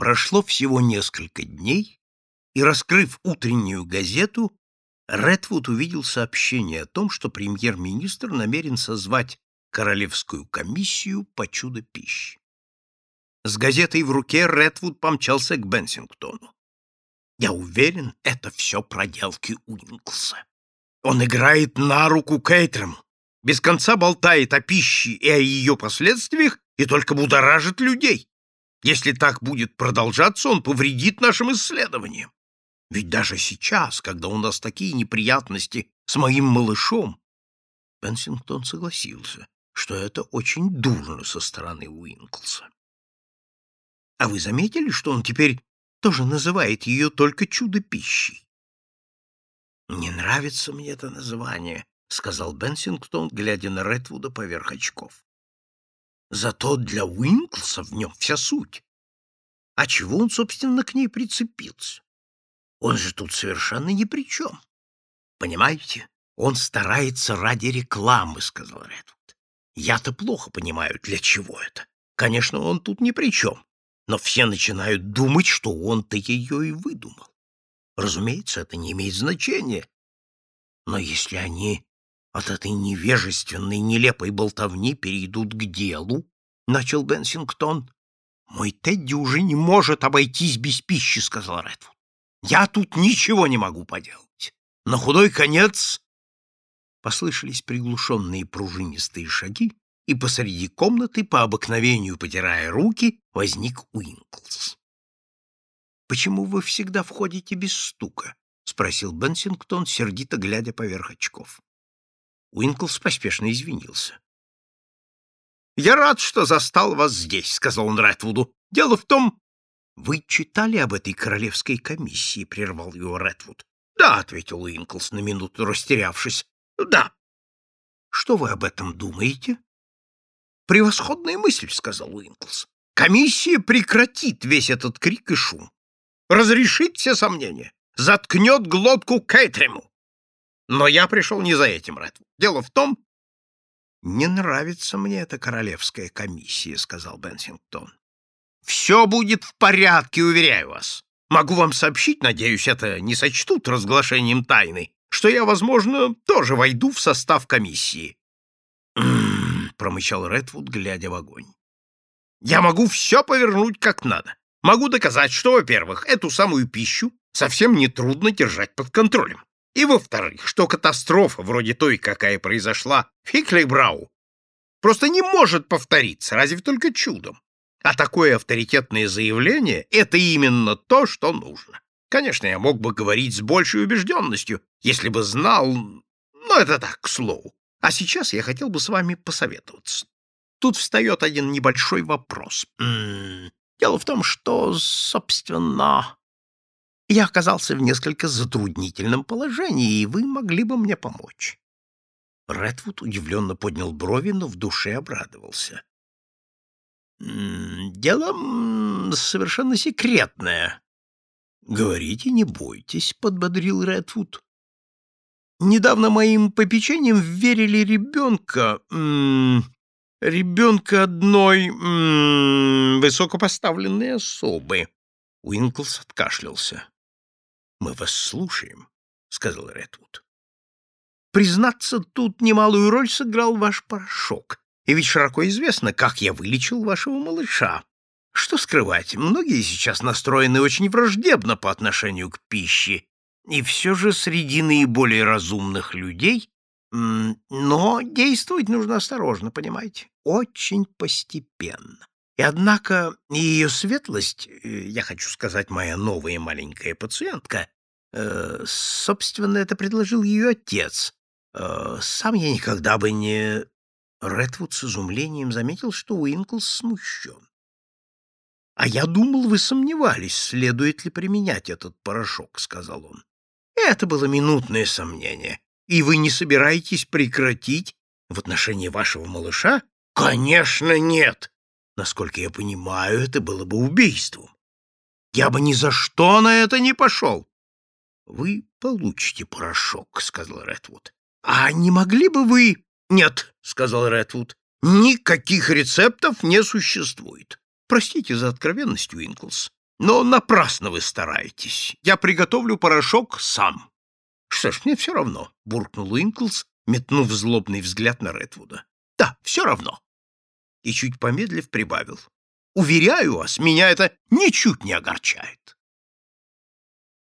Прошло всего несколько дней, и, раскрыв утреннюю газету, Редвуд увидел сообщение о том, что премьер-министр намерен созвать Королевскую комиссию по чудо-пищи. С газетой в руке Редвуд помчался к Бенсингтону. Я уверен, это все проделки Уинклса. Он играет на руку Кейтрому, без конца болтает о пище и о ее последствиях и только будоражит людей. Если так будет продолжаться, он повредит нашим исследованиям. Ведь даже сейчас, когда у нас такие неприятности с моим малышом, Бенсингтон согласился, что это очень дурно со стороны Уинклса. А вы заметили, что он теперь тоже называет ее только чудо-пищей? Не нравится мне это название, сказал Бенсингтон, глядя на Редвуда поверх очков. Зато для Уинклса в нем вся суть. А чего он, собственно, к ней прицепился? Он же тут совершенно ни при чем. Понимаете, он старается ради рекламы, сказал Редвуд. Я-то плохо понимаю, для чего это. Конечно, он тут ни при чем, но все начинают думать, что он-то ее и выдумал. Разумеется, это не имеет значения. Но если они от этой невежественной, нелепой болтовни перейдут к делу, — начал Бенсингтон. — Мой Тедди уже не может обойтись без пищи, — сказал Редвуд. — Я тут ничего не могу поделать. На худой конец... Послышались приглушенные пружинистые шаги, и посреди комнаты, по обыкновению потирая руки, возник Уинклс. — Почему вы всегда входите без стука? — спросил Бенсингтон, сердито глядя поверх очков. Уинклс поспешно извинился. «Я рад, что застал вас здесь», — сказал он Редвуду. «Дело в том...» «Вы читали об этой королевской комиссии?» — прервал его Редвуд. «Да», — ответил Уинклс, на минуту растерявшись. «Да». «Что вы об этом думаете?» «Превосходная мысль», — сказал Уинклс. «Комиссия прекратит весь этот крик и шум. Разрешит все сомнения. Заткнет глотку Кейтрему. Но я пришел не за этим, Редвуд. Дело в том... — Не нравится мне эта королевская комиссия, — сказал Бенсингтон. — Все будет в порядке, уверяю вас. Могу вам сообщить, надеюсь, это не сочтут разглашением тайны, что я, возможно, тоже войду в состав комиссии. — промычал Редвуд, глядя в огонь. — Я могу все повернуть как надо. Могу доказать, что, во-первых, эту самую пищу совсем не трудно держать под контролем. И, во-вторых, что катастрофа, вроде той, какая произошла в Хиклейбрау, просто не может повториться, разве только чудом. А такое авторитетное заявление — это именно то, что нужно. Конечно, я мог бы говорить с большей убежденностью, если бы знал... Но это так, к слову. А сейчас я хотел бы с вами посоветоваться. Тут встает один небольшой вопрос. М м-м, -м, дело в том, что, собственно я оказался в несколько затруднительном положении, и вы могли бы мне помочь. Редвуд удивленно поднял брови, но в душе обрадовался. «Дело совершенно секретное». «Говорите, не бойтесь», — подбодрил Редвуд. «Недавно моим попечением верили ребенка, ребенка одной высокопоставленной особы». Уинклс откашлялся. Мы вас слушаем, сказал Редвуд. Признаться, тут немалую роль сыграл ваш порошок. И ведь широко известно, как я вылечил вашего малыша. Что скрывать, многие сейчас настроены очень враждебно по отношению к пище, и все же среди наиболее разумных людей... Но действовать нужно осторожно, понимаете? Очень постепенно. И однако ее светлость, э, я хочу сказать, моя новая маленькая пациентка, э, собственно, это предложил ее отец. Э, сам я никогда бы не... Редвуд с изумлением заметил, что Уинклс смущен. — А я думал, вы сомневались, следует ли применять этот порошок, — сказал он. — Это было минутное сомнение. И вы не собираетесь прекратить в отношении вашего малыша? — Конечно, нет! Насколько я понимаю, это было бы убийством. Я бы ни за что на это не пошел. — Вы получите порошок, — сказал Редвуд. — А не могли бы вы... — Нет, — сказал Редвуд. — Никаких рецептов не существует. Простите за откровенность, Уинклс, Но напрасно вы стараетесь. Я приготовлю порошок сам. Что ж, мне все равно, — буркнул Уинклс, метнув злобный взгляд на Редвуда. Да, все равно. И чуть помедлив прибавил. Уверяю вас, меня это ничуть не огорчает.